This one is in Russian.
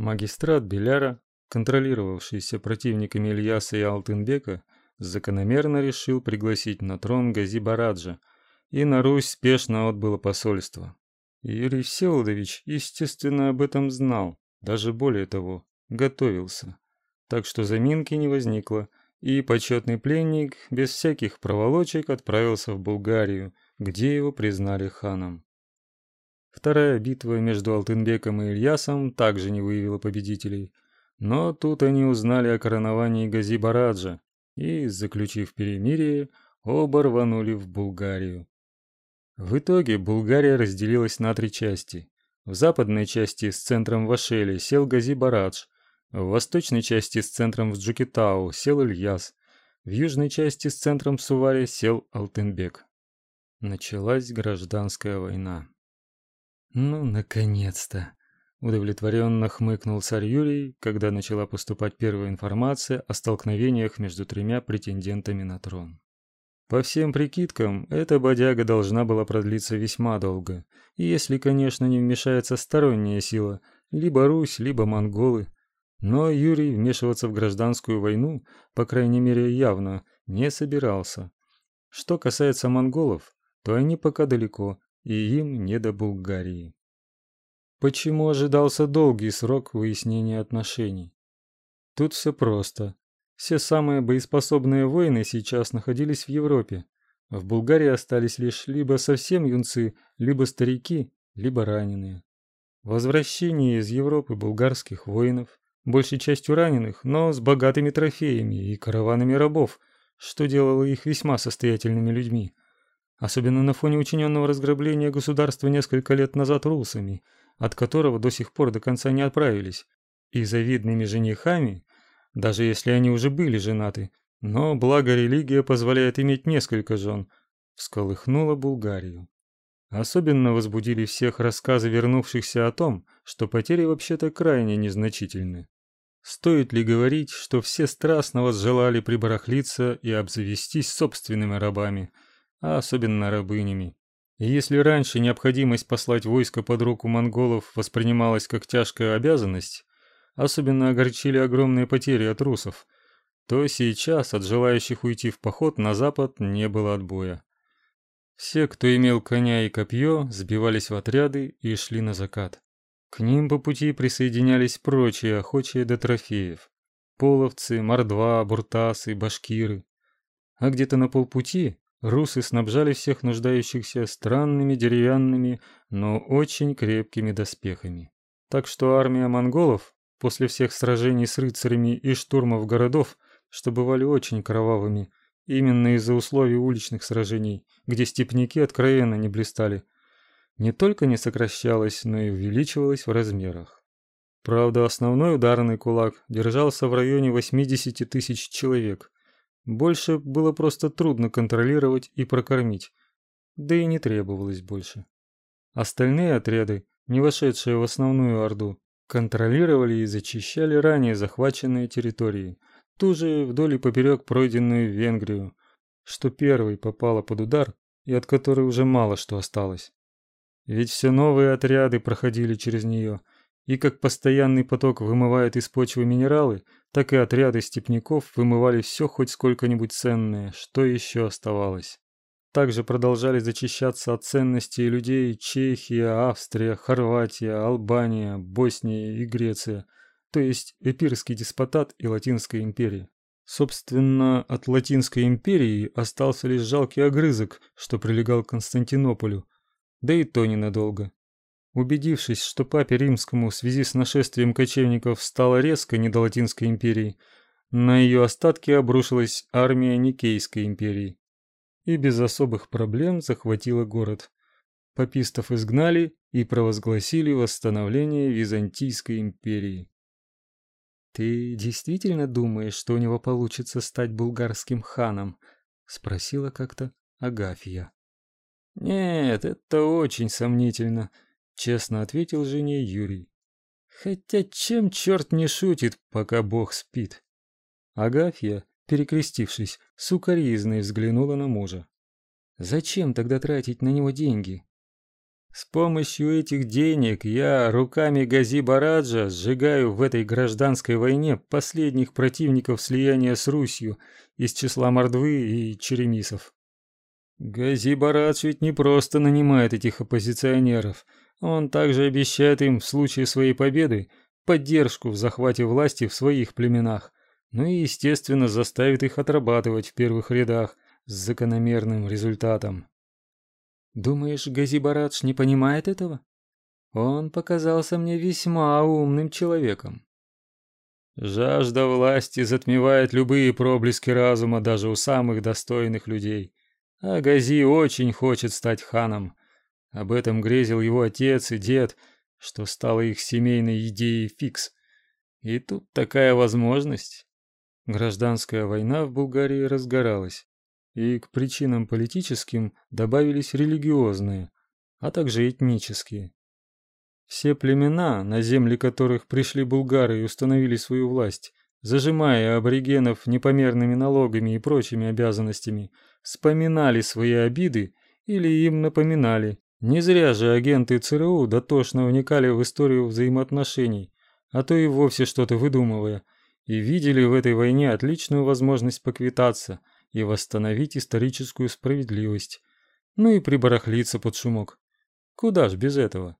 Магистрат Беляра, контролировавшийся противниками Ильяса и Алтынбека, закономерно решил пригласить на трон Гази Бараджа, и на Русь спешно отбыло посольство. Юрий Всеволодович, естественно, об этом знал, даже более того, готовился. Так что заминки не возникло, и почетный пленник без всяких проволочек отправился в Булгарию, где его признали ханом. Вторая битва между Алтынбеком и Ильясом также не выявила победителей, но тут они узнали о короновании Гази Бараджа и, заключив перемирие, оба рванули в Булгарию. В итоге Булгария разделилась на три части. В западной части с центром в Ашеле сел Гази Барадж, в восточной части с центром в Джукитау сел Ильяс, в южной части с центром в Суваре сел Алтынбек. Началась гражданская война. Ну, наконец-то, удовлетворенно хмыкнул царь Юрий, когда начала поступать первая информация о столкновениях между тремя претендентами на трон. По всем прикидкам, эта бодяга должна была продлиться весьма долго, если, конечно, не вмешается сторонняя сила, либо Русь, либо монголы. Но Юрий вмешиваться в гражданскую войну, по крайней мере, явно не собирался. Что касается монголов, то они пока далеко, и им не до Булгарии. Почему ожидался долгий срок выяснения отношений? Тут все просто. Все самые боеспособные воины сейчас находились в Европе. В Булгарии остались лишь либо совсем юнцы, либо старики, либо раненые. Возвращение из Европы булгарских воинов, большей частью раненых, но с богатыми трофеями и караванами рабов, что делало их весьма состоятельными людьми. Особенно на фоне учиненного разграбления государства несколько лет назад русами, от которого до сих пор до конца не отправились, и завидными женихами, даже если они уже были женаты, но благо религия позволяет иметь несколько жен, всколыхнула Булгарию. Особенно возбудили всех рассказы вернувшихся о том, что потери вообще-то крайне незначительны. Стоит ли говорить, что все страстно возжелали прибарахлиться и обзавестись собственными рабами, а особенно рабынями. И если раньше необходимость послать войско под руку монголов воспринималась как тяжкая обязанность, особенно огорчили огромные потери от русов, то сейчас от желающих уйти в поход на запад не было отбоя. Все, кто имел коня и копье, сбивались в отряды и шли на закат. К ним по пути присоединялись прочие охочие до трофеев: половцы, мордва, буртасы, башкиры. А где-то на полпути русы снабжали всех нуждающихся странными деревянными, но очень крепкими доспехами. Так что армия монголов После всех сражений с рыцарями и штурмов городов, что бывали очень кровавыми, именно из-за условий уличных сражений, где степняки откровенно не блистали, не только не сокращалась, но и увеличивалась в размерах. Правда, основной ударный кулак держался в районе 80 тысяч человек. Больше было просто трудно контролировать и прокормить, да и не требовалось больше. Остальные отряды, не вошедшие в основную орду, контролировали и зачищали ранее захваченные территории, ту же вдоль и поперек пройденную Венгрию, что первой попала под удар и от которой уже мало что осталось. Ведь все новые отряды проходили через нее, и как постоянный поток вымывает из почвы минералы, так и отряды степняков вымывали все хоть сколько-нибудь ценное, что еще оставалось. Также продолжали зачищаться от ценностей людей Чехия, Австрия, Хорватия, Албания, Босния и Греция, то есть Эпирский деспотат и Латинская империя. Собственно, от Латинской империи остался лишь жалкий огрызок, что прилегал к Константинополю, да и то ненадолго. Убедившись, что папе римскому в связи с нашествием кочевников стало резко не до Латинской империи, на ее остатки обрушилась армия Никейской империи и без особых проблем захватила город. Папистов изгнали и провозгласили восстановление Византийской империи. Ты действительно думаешь, что у него получится стать булгарским ханом? спросила как-то Агафья. Нет, это очень сомнительно, честно ответил жене Юрий. Хотя чем черт не шутит, пока Бог спит? Агафья перекрестившись, сукоризной взглянула на мужа. Зачем тогда тратить на него деньги? С помощью этих денег я руками Гази Бараджа сжигаю в этой гражданской войне последних противников слияния с Русью из числа Мордвы и Черемисов. Гази Барадж ведь не просто нанимает этих оппозиционеров, он также обещает им в случае своей победы поддержку в захвате власти в своих племенах, ну и, естественно, заставит их отрабатывать в первых рядах с закономерным результатом. Думаешь, Газибарадж не понимает этого? Он показался мне весьма умным человеком. Жажда власти затмевает любые проблески разума даже у самых достойных людей. А Гази очень хочет стать ханом. Об этом грезил его отец и дед, что стало их семейной идеей фикс. И тут такая возможность. Гражданская война в Булгарии разгоралась и к причинам политическим добавились религиозные, а также этнические. Все племена, на земли которых пришли булгары и установили свою власть, зажимая аборигенов непомерными налогами и прочими обязанностями, вспоминали свои обиды или им напоминали. Не зря же агенты ЦРУ дотошно вникали в историю взаимоотношений, а то и вовсе что-то выдумывая, и видели в этой войне отличную возможность поквитаться – и восстановить историческую справедливость, ну и прибарахлиться под шумок. Куда ж без этого?